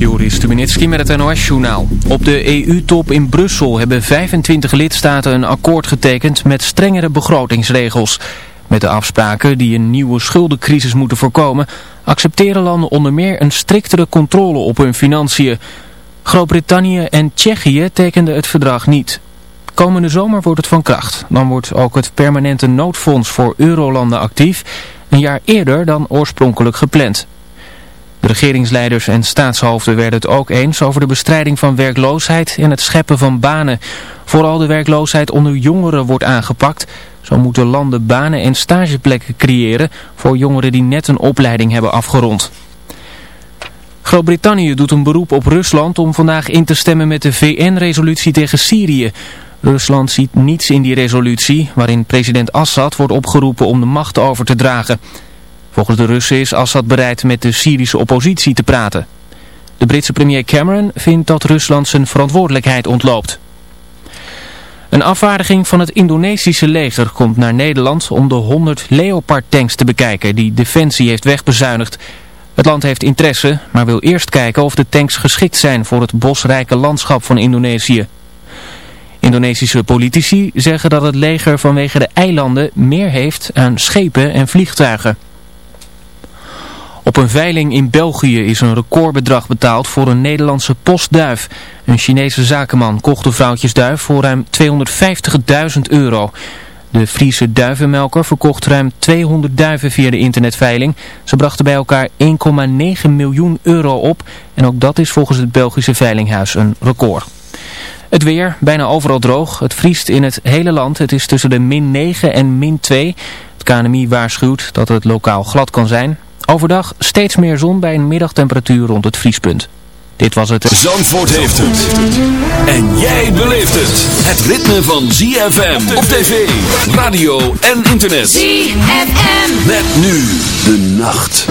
Joris Stubenitski met het NOS-journaal. Op de EU-top in Brussel hebben 25 lidstaten een akkoord getekend met strengere begrotingsregels. Met de afspraken die een nieuwe schuldencrisis moeten voorkomen, accepteren landen onder meer een striktere controle op hun financiën. Groot-Brittannië en Tsjechië tekenden het verdrag niet. Komende zomer wordt het van kracht. Dan wordt ook het permanente noodfonds voor eurolanden actief, een jaar eerder dan oorspronkelijk gepland. De regeringsleiders en staatshoofden werden het ook eens over de bestrijding van werkloosheid en het scheppen van banen. Vooral de werkloosheid onder jongeren wordt aangepakt. Zo moeten landen banen en stageplekken creëren voor jongeren die net een opleiding hebben afgerond. Groot-Brittannië doet een beroep op Rusland om vandaag in te stemmen met de VN-resolutie tegen Syrië. Rusland ziet niets in die resolutie waarin president Assad wordt opgeroepen om de macht over te dragen. Volgens de Russen is Assad bereid met de Syrische oppositie te praten. De Britse premier Cameron vindt dat Rusland zijn verantwoordelijkheid ontloopt. Een afvaardiging van het Indonesische leger komt naar Nederland om de 100 Leopard tanks te bekijken die Defensie heeft wegbezuinigd. Het land heeft interesse, maar wil eerst kijken of de tanks geschikt zijn voor het bosrijke landschap van Indonesië. Indonesische politici zeggen dat het leger vanwege de eilanden meer heeft aan schepen en vliegtuigen. Op een veiling in België is een recordbedrag betaald voor een Nederlandse postduif. Een Chinese zakenman kocht de vrouwtjesduif voor ruim 250.000 euro. De Friese duivenmelker verkocht ruim 200 duiven via de internetveiling. Ze brachten bij elkaar 1,9 miljoen euro op. En ook dat is volgens het Belgische veilinghuis een record. Het weer, bijna overal droog. Het vriest in het hele land. Het is tussen de min 9 en min 2. Het KNMI waarschuwt dat het lokaal glad kan zijn. Overdag steeds meer zon bij een middagtemperatuur rond het vriespunt. Dit was het... Zandvoort heeft het. En jij beleeft het. Het ritme van ZFM op tv, radio en internet. ZFM. Met nu de nacht.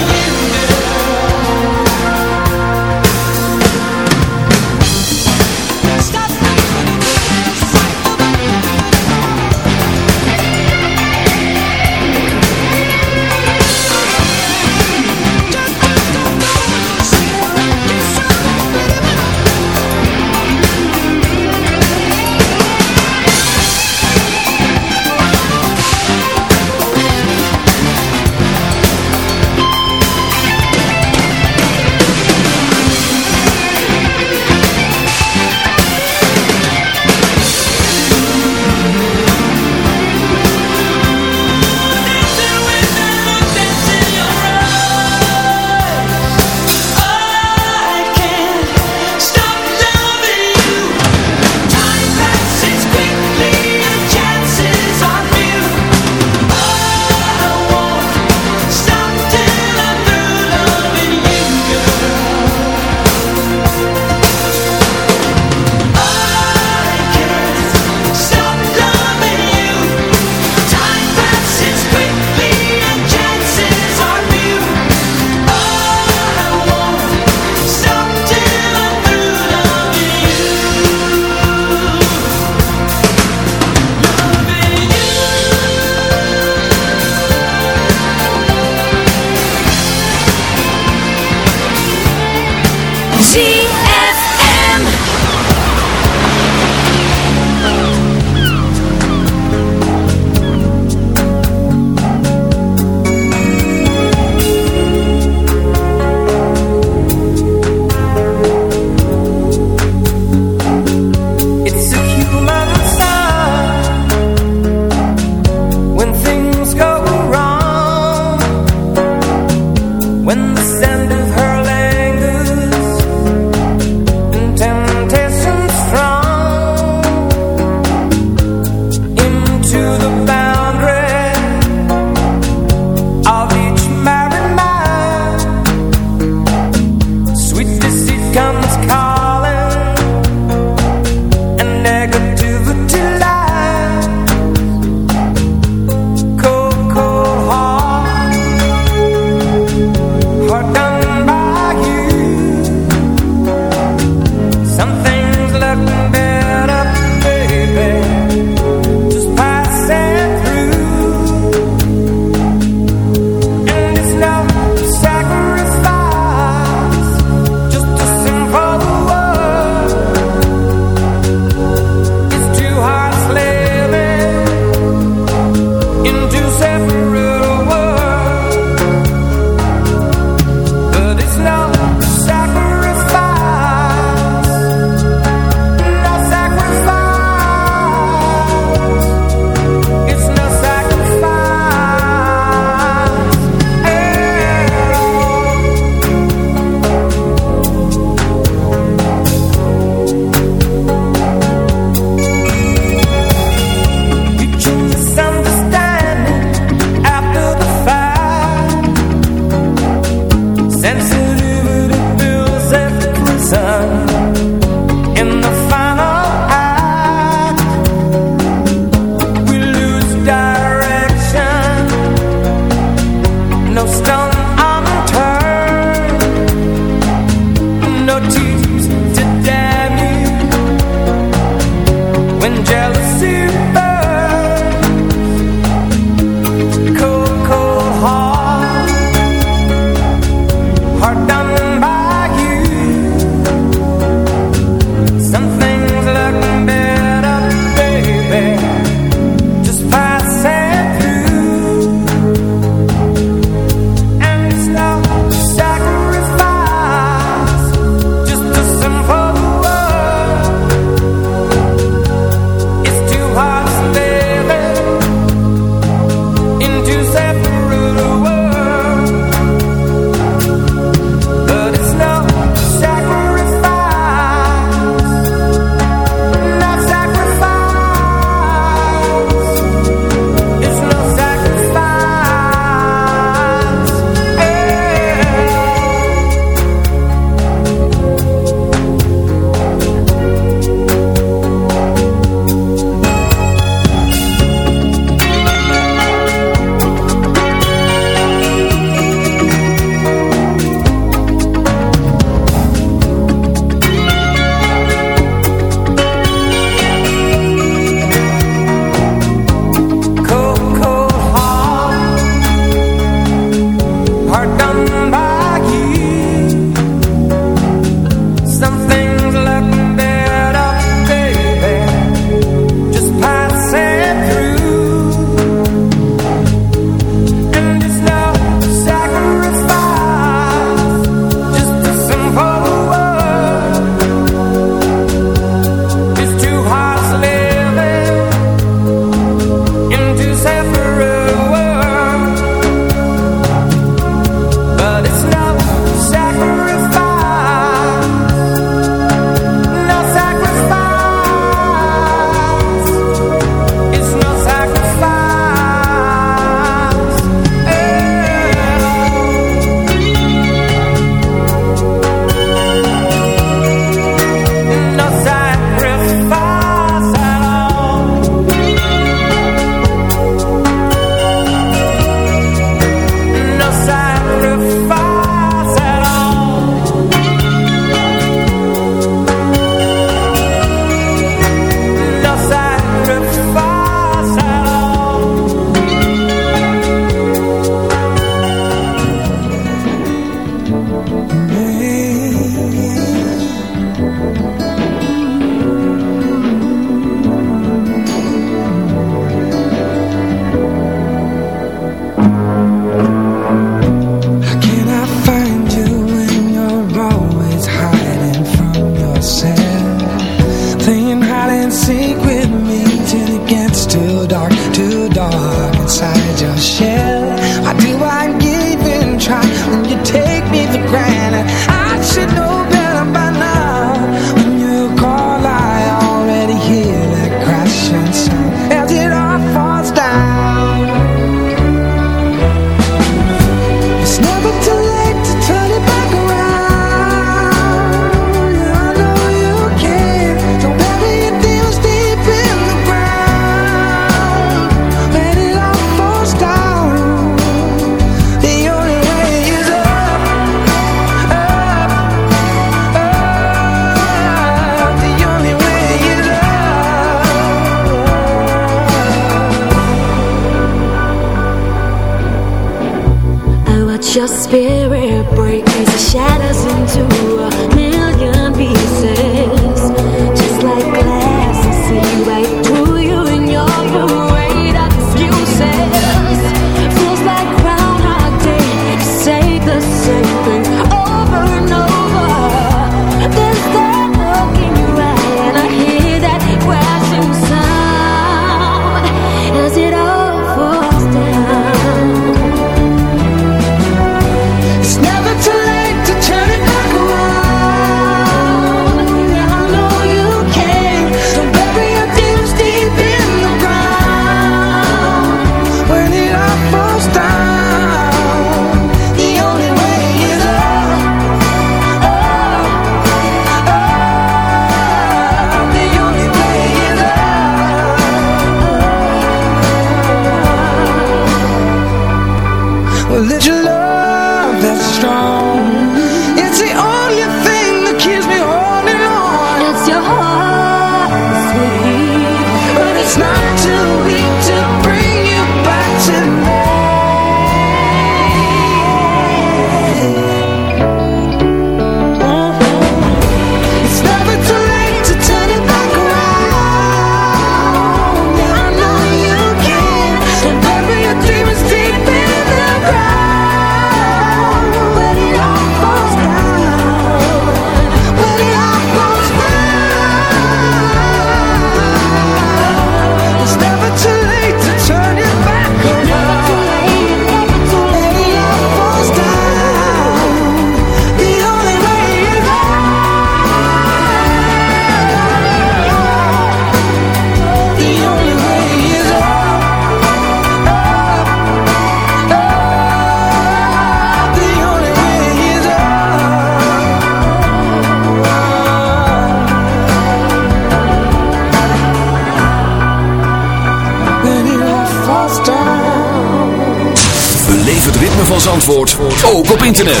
Internet.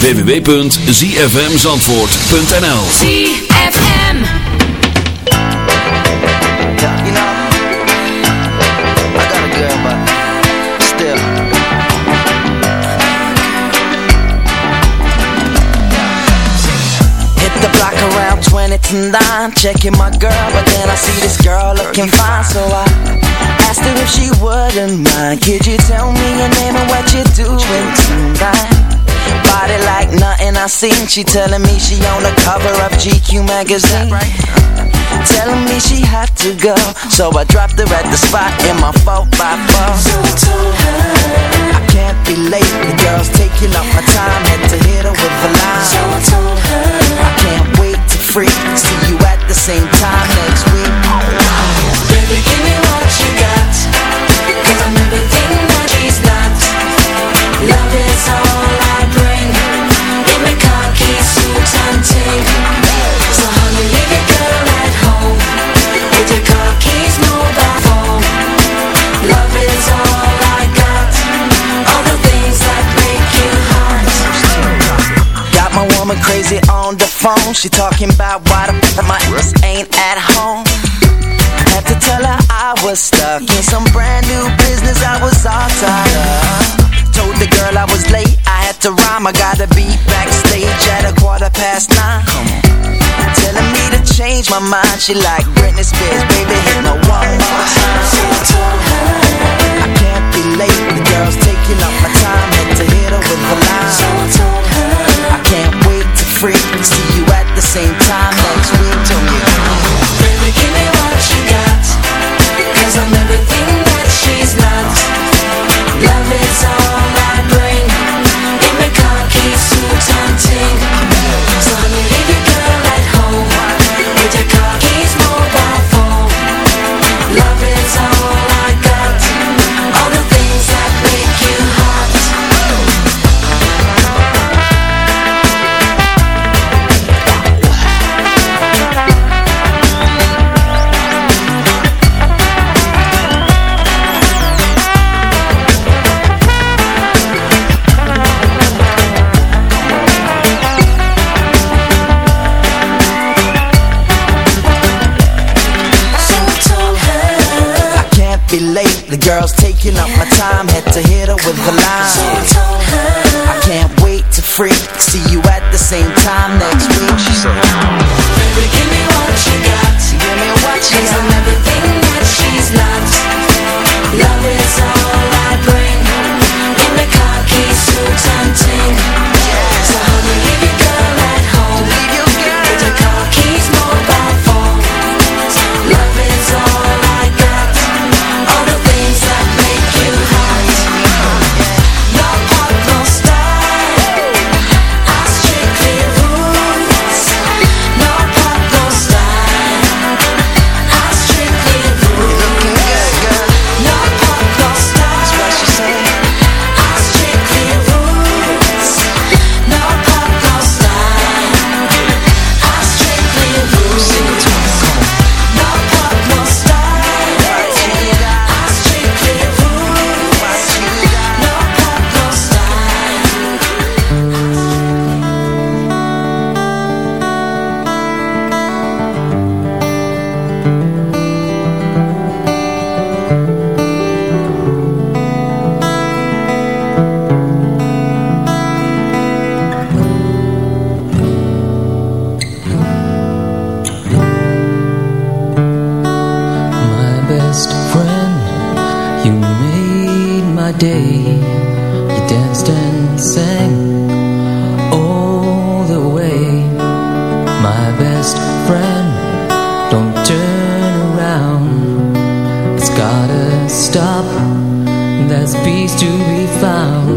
www.zfmzandvoort.nl ZFM You know, I got a girl, but still. Hit the block around 20 to 9, checking my girl, but then I see this girl looking fine, so I Asked her if she wouldn't mind. Could you tell me your name and what you're doing tonight? Body like nothing I seen. She telling me she on the cover of GQ magazine. Right? Telling me she had to go. So I dropped her at the spot in my 4 by 4 So I told her I can't be late. The girl's taking up my time. Had to hit her with a line. So I told her I can't wait to freak See you at the same time next week She talking about why the my ass ain't at home had to tell her I was stuck in some brand new business I was all tied up. Told the girl I was late, I had to rhyme. I gotta be backstage at a quarter past nine. Telling me to change my mind. She like Britney Spears, baby, hit my one more time. So I told her I can't be late. The girl's taking up my time. Had to hit her with a line. So I told her I can't wait to freak. See you the same time taking up my time Had to hit her with a line. I can't wait to freak See you at the same time next stop. There's peace to be found.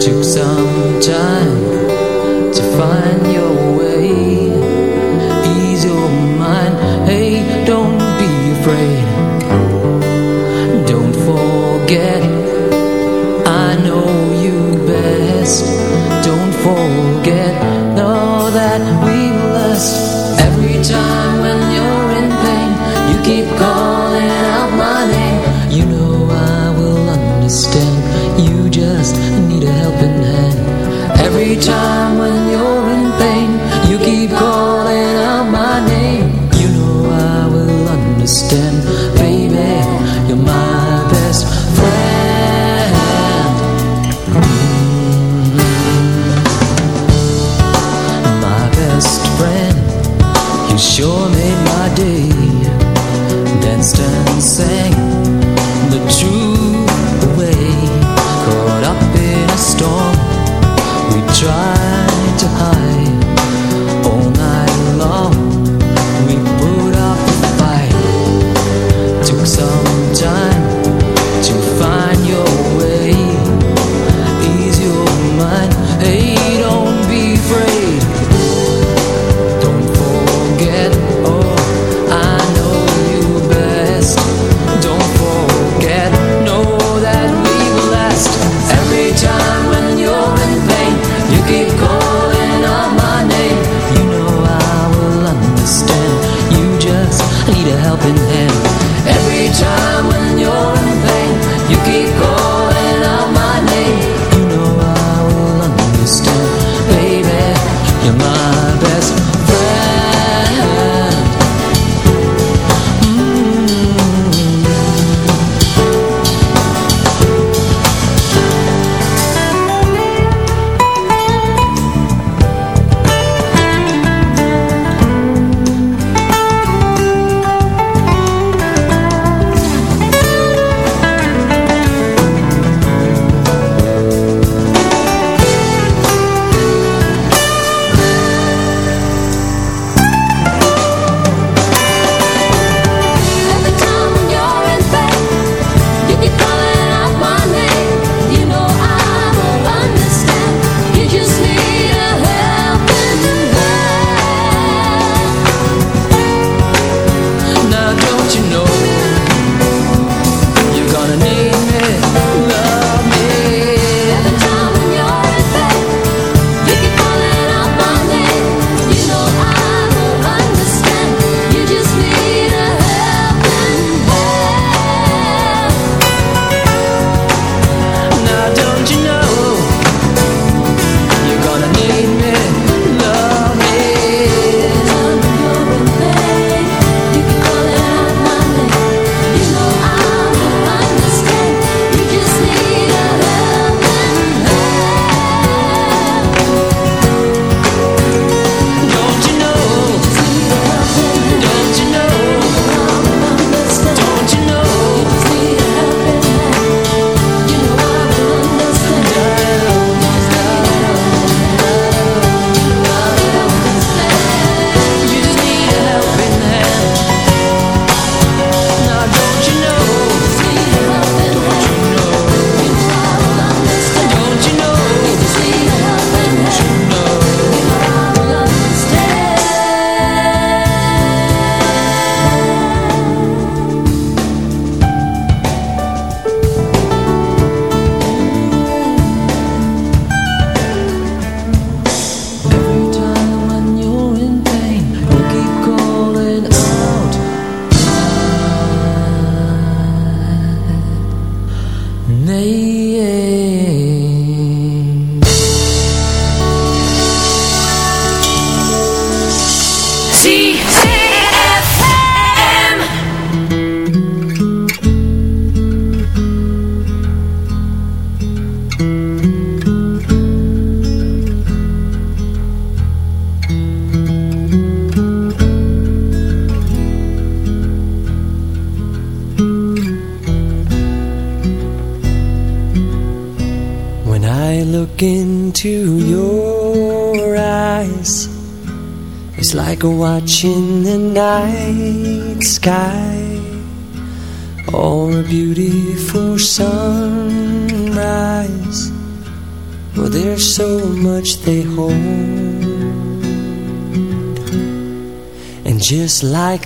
Took some time To find your way. Ease your mind. Hey, don't be afraid. Don't forget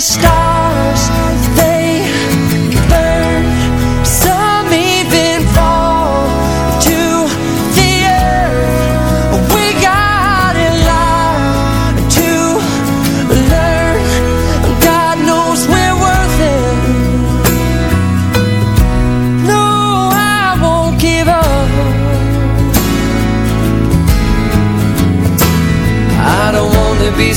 stars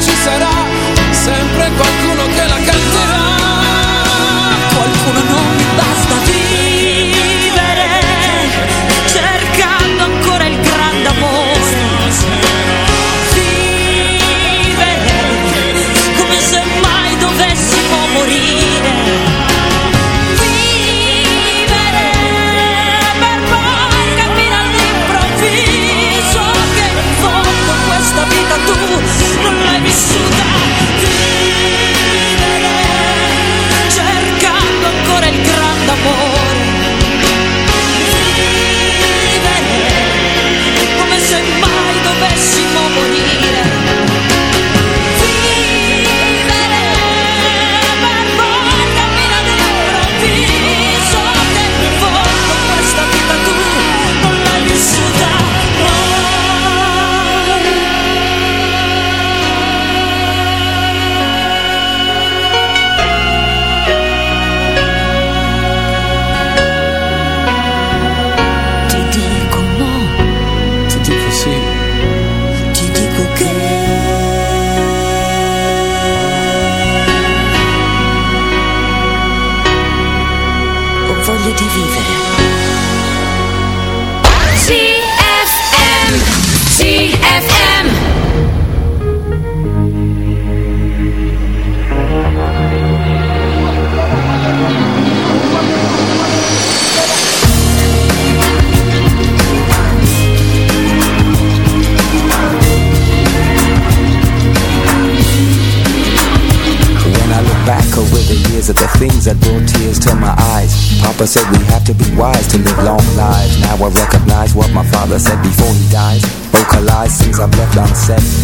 ci sarà, Papa said we have to be wise to live long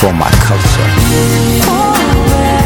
for my culture.